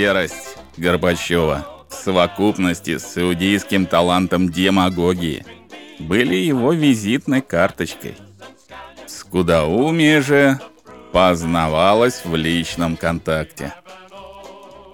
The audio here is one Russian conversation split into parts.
серость Горбачева в совокупности с иудейским талантом демагогии были его визитной карточкой. Скудоумие же познавалось в личном контакте.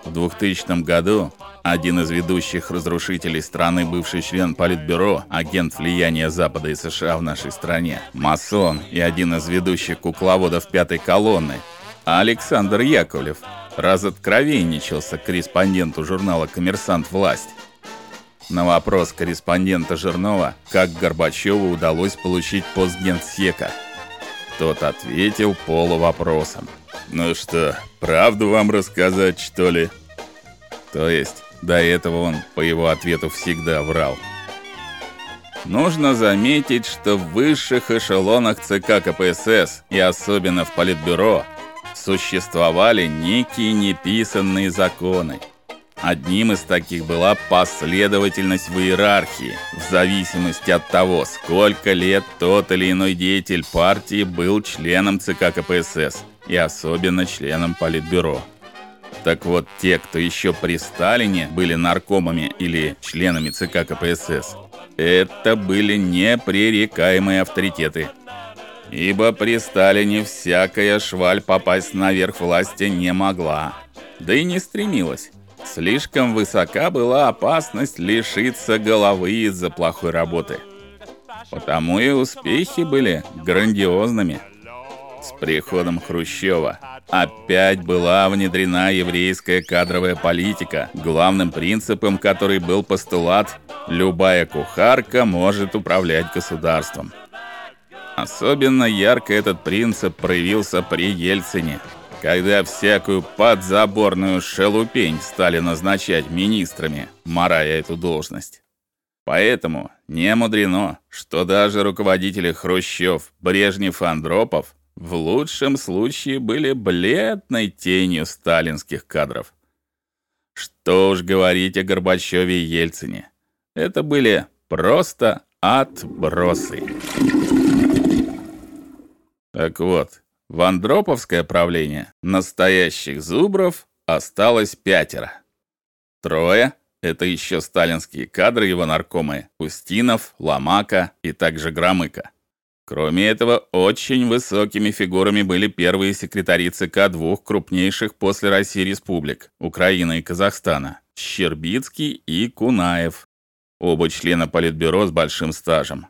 В 2000 году один из ведущих разрушителей страны, бывший член Политбюро, агент влияния Запада и США в нашей стране, масон и один из ведущих кукловодов пятой колонны, Александр Яковлев, разоткровенничался корреспонденту журнала Коммерсант Власть. На вопрос корреспондента Жирнова, как Горбачеву удалось получить пост генсека, тот ответил полувопросом. Ну что, правду вам рассказать, что ли? То есть до этого он по его ответу всегда врал. Нужно заметить, что в высших эшелонах ЦК КПСС и особенно в Политбюро существовали некие неписанные законы. Одним из таких была последовательность в иерархии, в зависимости от того, сколько лет тот или иной деятель партии был членом ЦК КПСС и особенно членом Политбюро. Так вот, те, кто еще при Сталине были наркомами или членами ЦК КПСС, это были непререкаемые авторитеты. Ибо при Сталине всякая шваль попасть наверх власти не могла, да и не стремилась. Слишком высока была опасность лишиться головы из-за плохой работы. Потому и успехи были грандиозными. С приходом Хрущева опять была внедрена еврейская кадровая политика, главным принципом которой был постулат любая кухарка может управлять государством. Особенно ярко этот принцип проявился при Ельцине, когда всякую подзаборную шелупень стали назначать министрами, марая эту должность. Поэтому не мудрено, что даже руководители Хрущев, Брежнев, Андропов в лучшем случае были бледной тенью сталинских кадров. Что уж говорить о Горбачеве и Ельцине. Это были просто отбросы. Так вот, в Андроповское правление настоящих зубров осталось пятеро. Трое это еще сталинские кадры его наркомы: Устинов, Ломака и также Громыко. Кроме этого, очень высокими фигурами были первые секретари ЦК двух крупнейших после России республик Украины и Казахстана Щербицкий и Кунаев, оба члена Политбюро с большим стажем.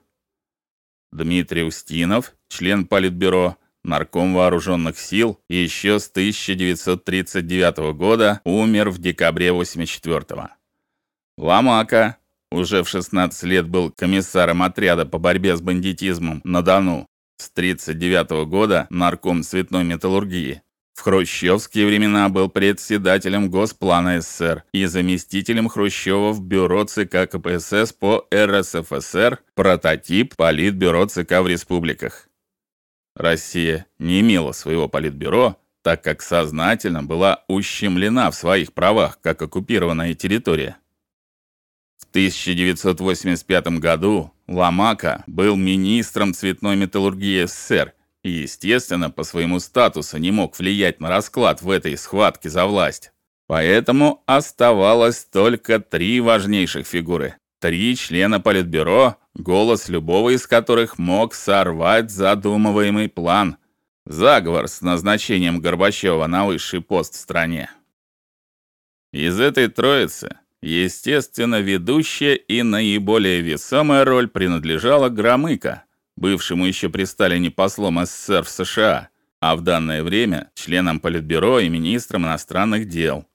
Дмитрий Устинов, член Политбюро, нарком вооруженных сил, еще с 1939 года умер в декабре 84 -го. Ломака, уже в 16 лет был комиссаром отряда по борьбе с бандитизмом на Дону. С 39 года нарком цветной металлургии. В хрущевские времена был председателем Госплана СССР и заместителем Хрущева в бюро ЦК КПСС по РСФСР, прототип Политбюро ЦК в республиках. Россия не имела своего политбюро, так как сознательно была ущемлена в своих правах как оккупированная территория. В 1985 году Ламака был министром цветной металлургии СССР и, естественно, по своему статусу не мог влиять на расклад в этой схватке за власть. Поэтому оставалось только три важнейших фигуры: три члена политбюро, голос любого из которых мог сорвать задумываемый план. Заговор с назначением Горбачева на высший пост в стране. Из этой троицы Естественно, ведущая и наиболее весомая роль принадлежала Громыко, бывшему еще при Сталине послом СССР в США, а в данное время членом Политбюро и министром иностранных дел.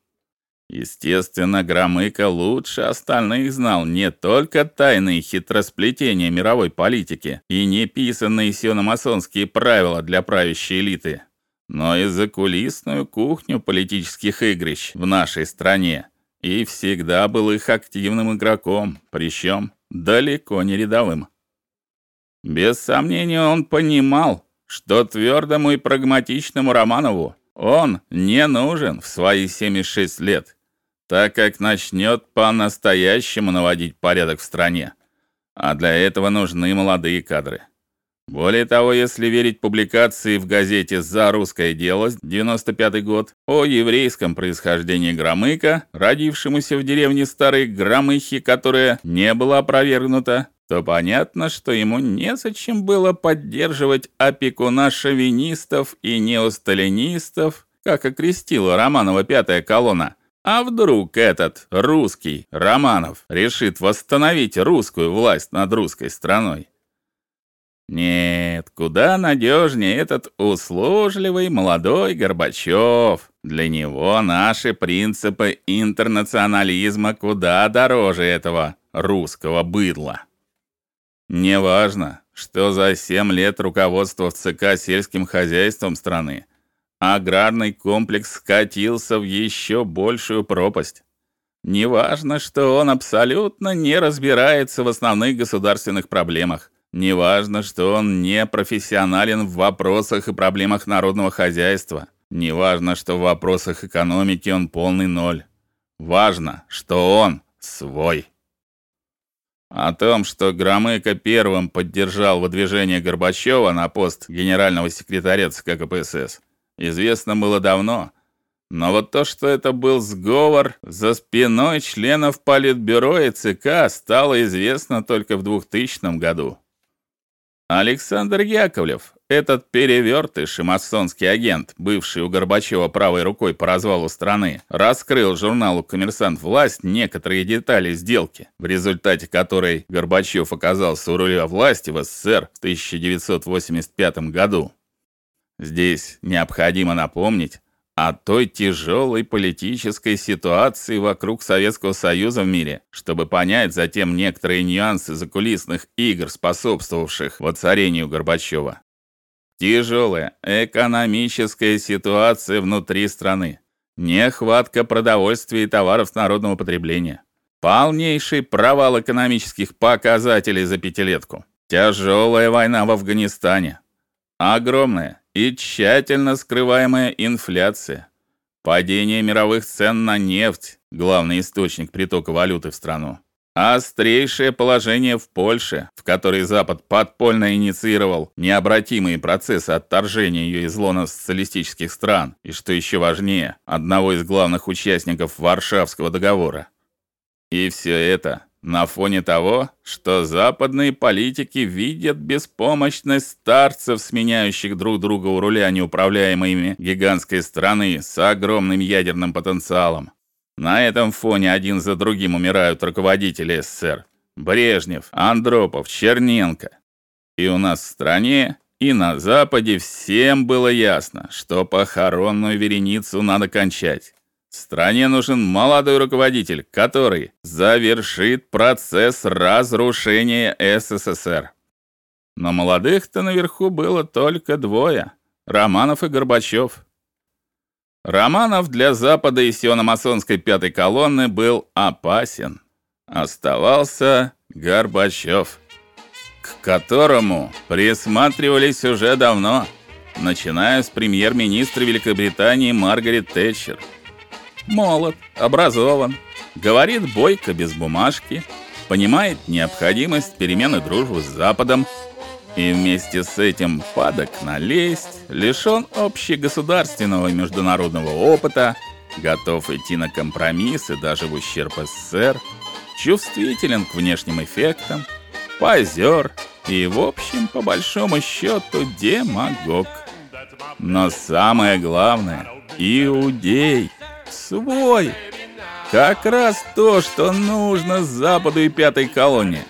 Естественно, Громыко лучше остальных знал не только тайные хитросплетения мировой политики и неписанные сиономасонские правила для правящей элиты, но и закулисную кухню политических игрищ в нашей стране и всегда был их активным игроком, причем далеко не рядовым. Без сомнения, он понимал, что твердому и прагматичному Романову он не нужен в свои 76 лет, так как начнет по-настоящему наводить порядок в стране. А для этого нужны молодые кадры. Более того, если верить публикации в газете За русское дело 95 год о еврейском происхождении Громыка, родившемуся в деревне Старой Громыхи, которая не была опровергнута, то понятно, что ему незачем было поддерживать опекуна шовинистов и неосталинистов, как окрестила Романова пятая колонна. А вдруг этот русский Романов решит восстановить русскую власть над русской страной? Нет, куда надежнее этот услужливый молодой Горбачев. Для него наши принципы интернационализма куда дороже этого русского быдла. Неважно, что за 7 лет руководства в ЦК сельским хозяйством страны аграрный комплекс скатился в еще большую пропасть. Неважно, что он абсолютно не разбирается в основных государственных проблемах. Неважно, что он не профессионален в вопросах и проблемах народного хозяйства. Неважно, что в вопросах экономики он полный ноль. Важно, что он свой. О том, что Громыко первым поддержал выдвижение Горбачева на пост генерального секретаря ЦК КПСС, известно было давно. Но вот то, что это был сговор за спиной членов Политбюро и ЦК, стало известно только в 2000 году. Александр Яковлев, этот перевертыш и масонский агент, бывший у Горбачева правой рукой по развалу страны, раскрыл журналу Коммерсант власть некоторые детали сделки, в результате которой Горбачев оказался у руля власти в СССР в 1985 году. Здесь необходимо напомнить, о той тяжелой политической ситуации вокруг Советского Союза в мире, чтобы понять затем некоторые нюансы закулисных игр, способствовавших воцарению Горбачева. Тяжелая экономическая ситуация внутри страны, нехватка продовольствия и товаров народного потребления, полнейший провал экономических показателей за пятилетку, тяжелая война в Афганистане, огромная и тщательно скрываемая инфляция, падение мировых цен на нефть, главный источник притока валюты в страну, острейшее положение в Польше, в которой Запад подпольно инициировал необратимые процессы отторжения ее из лона социалистических стран, и что еще важнее, одного из главных участников Варшавского договора. И все это на фоне того, что западные политики видят беспомощность старцев, сменяющих друг друга у руля неуправляемой гигантской страны с огромным ядерным потенциалом. На этом фоне один за другим умирают руководители СССР: Брежнев, Андропов, Черненко. И у нас в стране, и на западе всем было ясно, что похоронную вереницу надо кончать. Стране нужен молодой руководитель, который завершит процесс разрушения СССР. Но молодых-то наверху было только двое: Романов и Горбачев. Романов для Запада и сиономасонской пятой колонны был опасен. Оставался Горбачев, к которому присматривались уже давно, начиная с премьер-министра Великобритании Маргарет Тэтчер молод, образован, говорит бойко без бумажки, понимает необходимость перемены дружбы с Западом и вместе с этим падок на лесть, лишён общегосударственного и международного опыта, готов идти на компромиссы даже в ущерб СССР, чувствителен к внешним эффектам, позер и, в общем, по большому счету, демагог. Но самое главное иудей свой. Как раз то, что нужно Западу и пятой колонии,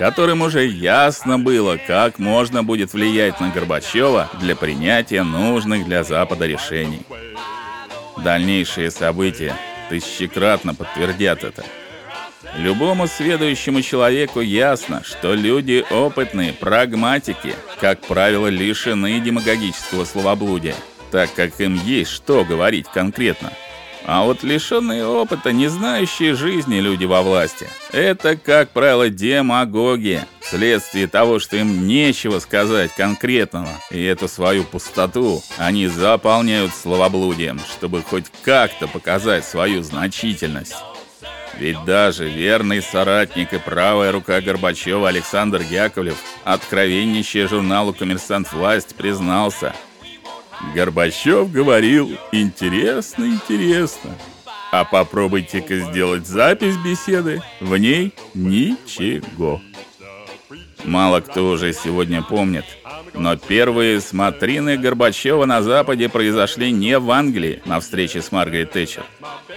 которым уже ясно было, как можно будет влиять на Горбачева для принятия нужных для Запада решений. Дальнейшие события тысячекратно подтвердят это. Любому следующему человеку ясно, что люди опытные, прагматики, как правило, лишены демагогического словоблудия, так как им есть что говорить конкретно. А вот лишенные опыта, не знающие жизни люди во власти это, как правило, демагоги, вследствие того, что им нечего сказать конкретного, и эту свою пустоту они заполняют словоблудием, чтобы хоть как-то показать свою значительность. Ведь даже верный соратник и правая рука Горбачева Александр Яковлев, откровеннейший журналу Коммерсант власть признался: Горбачев говорил: "Интересно, интересно. А попробуйте-ка сделать запись беседы, в ней ничего". Мало кто уже сегодня помнит, но первые смотрины Горбачева на западе произошли не в Англии на встрече с Маргарет Тэтчер,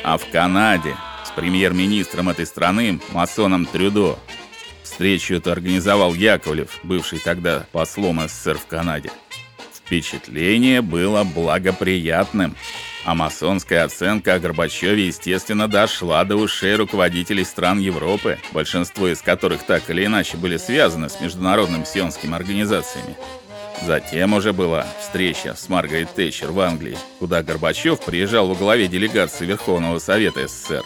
а в Канаде с премьер-министром этой страны масоном Трюдо. Встречу эту организовал Яковлев, бывший тогда послом СССР в Канаде. Впечатление было благоприятным. А масонская оценка о Горбачеве, естественно, дошла до ушей руководителей стран Европы, большинство из которых так или иначе были связаны с международными сионскими организациями. Затем уже была встреча с Маргарет Тэтчер в Англии, куда Горбачев приезжал во главе делегации Верховного Совета СССР.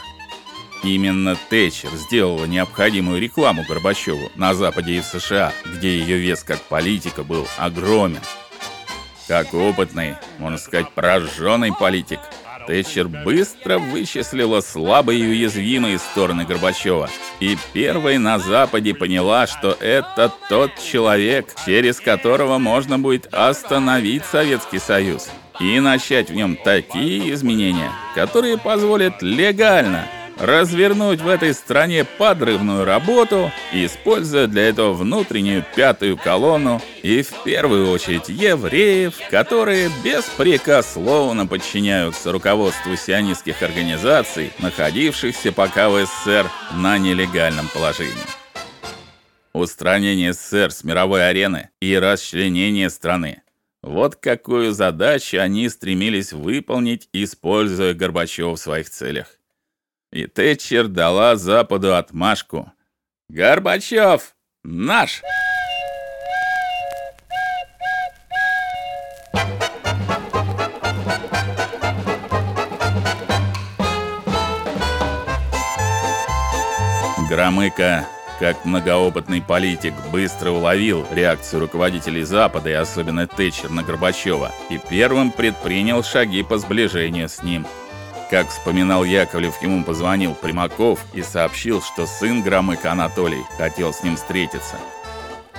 Именно Тэтчер сделала необходимую рекламу Горбачеву на Западе и в США, где ее вес как политика был огромен. Как опытный, можно сказать, прожженный политик, Тэтчер быстро вычислила слабые и уязвимые стороны Горбачева и первой на западе поняла, что это тот человек, через которого можно будет остановить Советский Союз и начать в нем такие изменения, которые позволят легально развернуть в этой стране подрывную работу, используя для этого внутреннюю пятую колонну и в первую очередь евреев, которые беспрекословно подчиняются руководству сионистских организаций, находившихся пока в СССР на нелегальном положении. Устранение СССР с мировой арены и расчленение страны вот какую задачу они стремились выполнить, используя Горбачева в своих целях. И Тэтчер дала Западу отмашку. Горбачев наш! Громыко, как многоопытный политик, быстро уловил реакцию руководителей Запада и особенно Тэтчер на Горбачева и первым предпринял шаги по сближению с ним. Как вспоминал Яковлев, ему позвонил Примаков и сообщил, что сын Громыка Анатолий хотел с ним встретиться.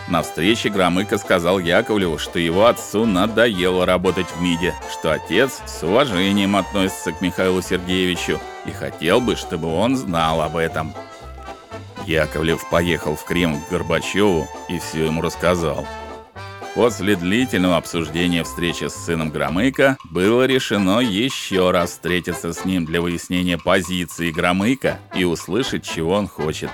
На встрече Громыко сказал Яковлеву, что его отцу надоело работать в МИДе, что отец с уважением относится к Михаилу Сергеевичу и хотел бы, чтобы он знал об этом. Яковлев поехал в Кремль к Горбачеву и все ему рассказал. После длительного обсуждения встречи с сыном Громыка было решено еще раз встретиться с ним для выяснения позиции Громыка и услышать, чего он хочет.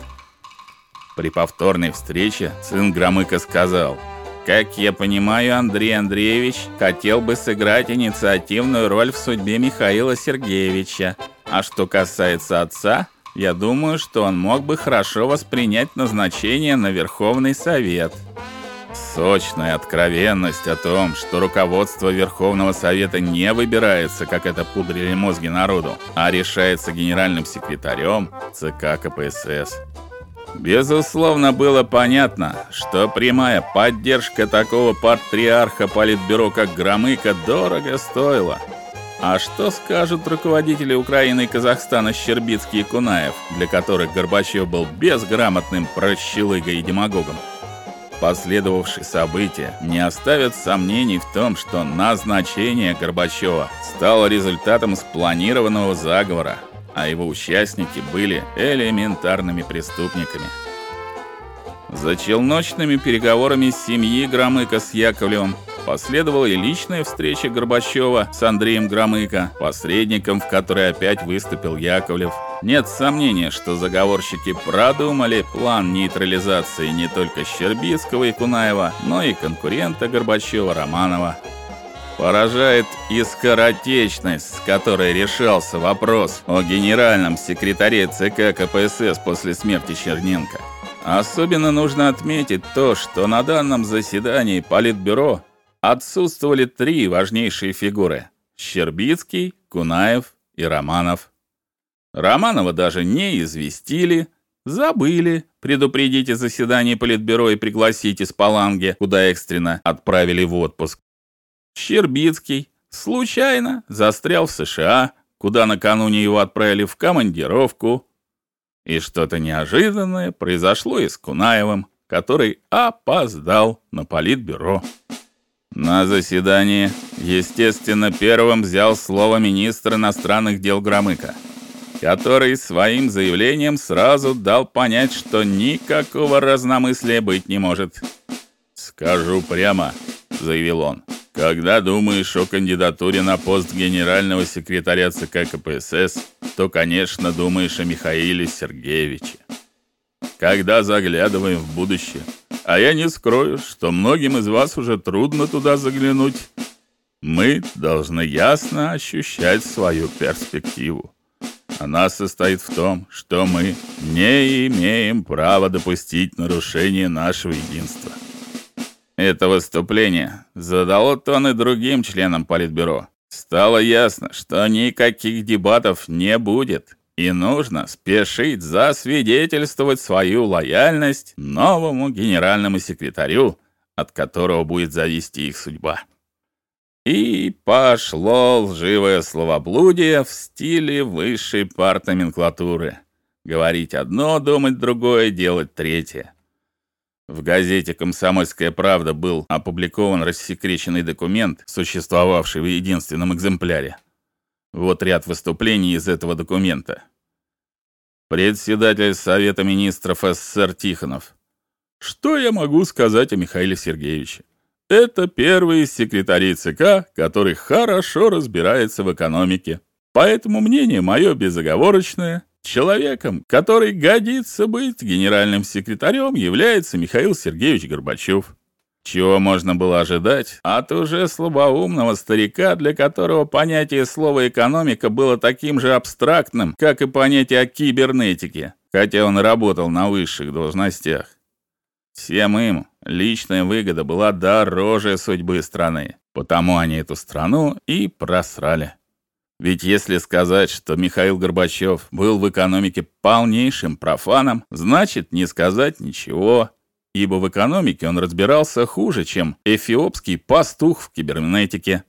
При повторной встрече сын Громыка сказал: "Как я понимаю, Андрей Андреевич хотел бы сыграть инициативную роль в судьбе Михаила Сергеевича. А что касается отца, я думаю, что он мог бы хорошо воспринять назначение на Верховный совет". Сочная откровенность о том, что руководство Верховного Совета не выбирается, как это пудрили мозги народу, а решается генеральным секретарем ЦК КПСС. Безусловно, было понятно, что прямая поддержка такого патриарха политбюро, как Громыко, дорого стоила. А что скажут руководители Украины и Казахстана Щербицкий и Кунаев, для которых Горбачев был безграмотным прощелыгой и демагогом? Последовавшие события не оставят сомнений в том, что назначение Горбачева стало результатом спланированного заговора, а его участники были элементарными преступниками. За челночными переговорами семьи Громыка с Яковлевым Последовала и личная встреча Горбачева с Андреем Громыко, посредником, в которой опять выступил Яковлев. Нет сомнения, что заговорщики продумали план нейтрализации не только Щербицкого и Кунаева, но и конкурента Горбачева Романова. Поражает и скоротечность, с которой решался вопрос о генеральном секретаре ЦК КПСС после смерти Черненко. Особенно нужно отметить то, что на данном заседании Политбюро отсутствовали три важнейшие фигуры: Щербицкий, Кунаев и Романов. Романова даже не известили, забыли предупредить о заседании политбюро и пригласить из Паланги, куда экстренно отправили в отпуск. Щербицкий случайно застрял в США, куда накануне его отправили в командировку. И что-то неожиданное произошло и с Кунаевым, который опоздал на политбюро. На заседании, естественно, первым взял слово министр иностранных дел Громыко, который своим заявлением сразу дал понять, что никакого разномыслия быть не может. "Скажу прямо", заявил он. "Когда думаешь о кандидатуре на пост генерального секретаря ЦК КПСС, то, конечно, думаешь о Михаиле Сергеевиче. Когда заглядываем в будущее, а я не скрою, что многим из вас уже трудно туда заглянуть. Мы должны ясно ощущать свою перспективу. Она состоит в том, что мы не имеем права допустить нарушения нашего единства. Это выступление задало тон и другим членам политбюро. Стало ясно, что никаких дебатов не будет и нужно спешить засвидетельствовать свою лояльность новому генеральному секретарю, от которого будет зависеть их судьба. И пошло лживое словоблудие в стиле высшей партноменклатуры. Говорить одно, думать другое, делать третье. В газете Комсомольская правда был опубликован рассекреченный документ, существовавший в единственном экземпляре. Вот ряд выступлений из этого документа. Председатель Совета министров СССР Тихонов. Что я могу сказать о Михаиле Сергеевиче? Это первый из секретарей ЦК, который хорошо разбирается в экономике. Поэтому мнение мое безоговорочное. Человеком, который годится быть генеральным секретарем, является Михаил Сергеевич Горбачев. Чего можно было ожидать от уже слабоумного старика, для которого понятие слова экономика было таким же абстрактным, как и понятие о кибернетике, хотя он работал на высших должностях. Всем им личная выгода была дороже судьбы страны, потому они эту страну и просрали. Ведь если сказать, что Михаил Горбачев был в экономике полнейшим профаном, значит не сказать ничего ибо в экономике он разбирался хуже, чем эфиопский пастух в кибернетике.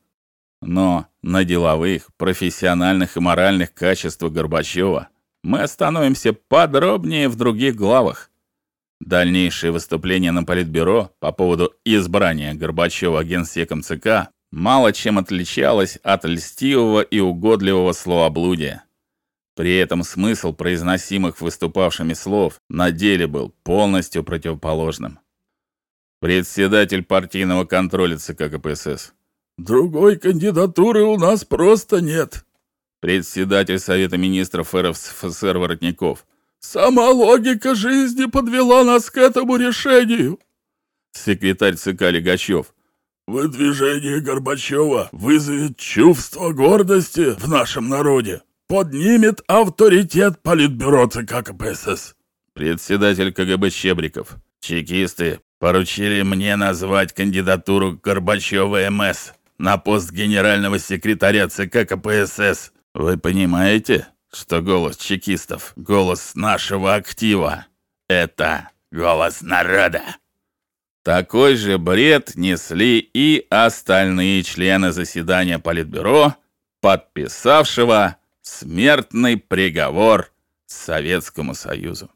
Но на деловых, профессиональных и моральных качествах Горбачева мы остановимся подробнее в других главах. Дальнейшее выступление на политбюро по поводу избрания Горбачева генсеком ЦК мало чем отличалось от льстивого и угодливого словоблудия. При этом смысл произносимых выступавшими слов на деле был полностью противоположным. Председатель партийного контроля ЦК КПСС. Другой кандидатуры у нас просто нет. Председатель Совета министров РСФСР Воротников. Сама логика жизни подвела нас к этому решению. Секретарь ЦК Легачев. Выдвижение Горбачева вызовет чувство гордости в нашем народе поднимет авторитет Политбюро ЦК КПСС. Председатель КГБ Щебриков. Чекисты поручили мне назвать кандидатуру Горбачева МС на пост генерального секретаря ЦК КПСС. Вы понимаете, что голос чекистов, голос нашего актива это голос народа. Такой же бред несли и остальные члены заседания Политбюро, подписавшего смертный приговор Советскому Союзу.